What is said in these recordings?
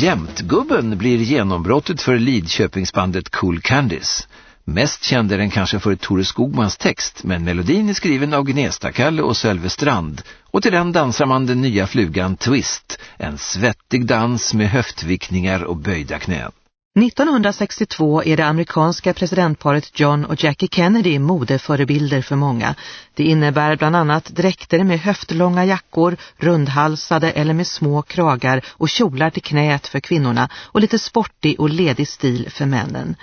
Jämtgubben blir genombrottet för Lidköpingsbandet Cool Candies. Mest kände den kanske för Tore Skogmans text, men melodin är skriven av Gnesta-Kalle och Sölve Strand. Och till den dansar man den nya flugan Twist, en svettig dans med höftvickningar och böjda knän. 1962 är det amerikanska presidentparet John och Jackie Kennedy modeförebilder för många. Det innebär bland annat dräkter med höftlånga jackor, rundhalsade eller med små kragar och kjolar till knät för kvinnorna och lite sportig och ledig stil för männen.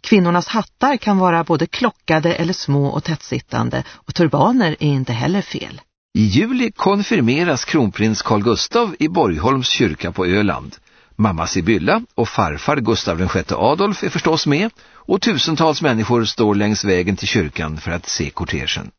Kvinnornas hattar kan vara både klockade eller små och tättsittande och turbaner är inte heller fel. I juli konfirmeras kronprins Carl Gustav i Borgholms kyrka på Öland. Mamma Sibylla och farfar Gustav VI Adolf är förstås med och tusentals människor står längs vägen till kyrkan för att se kortegen.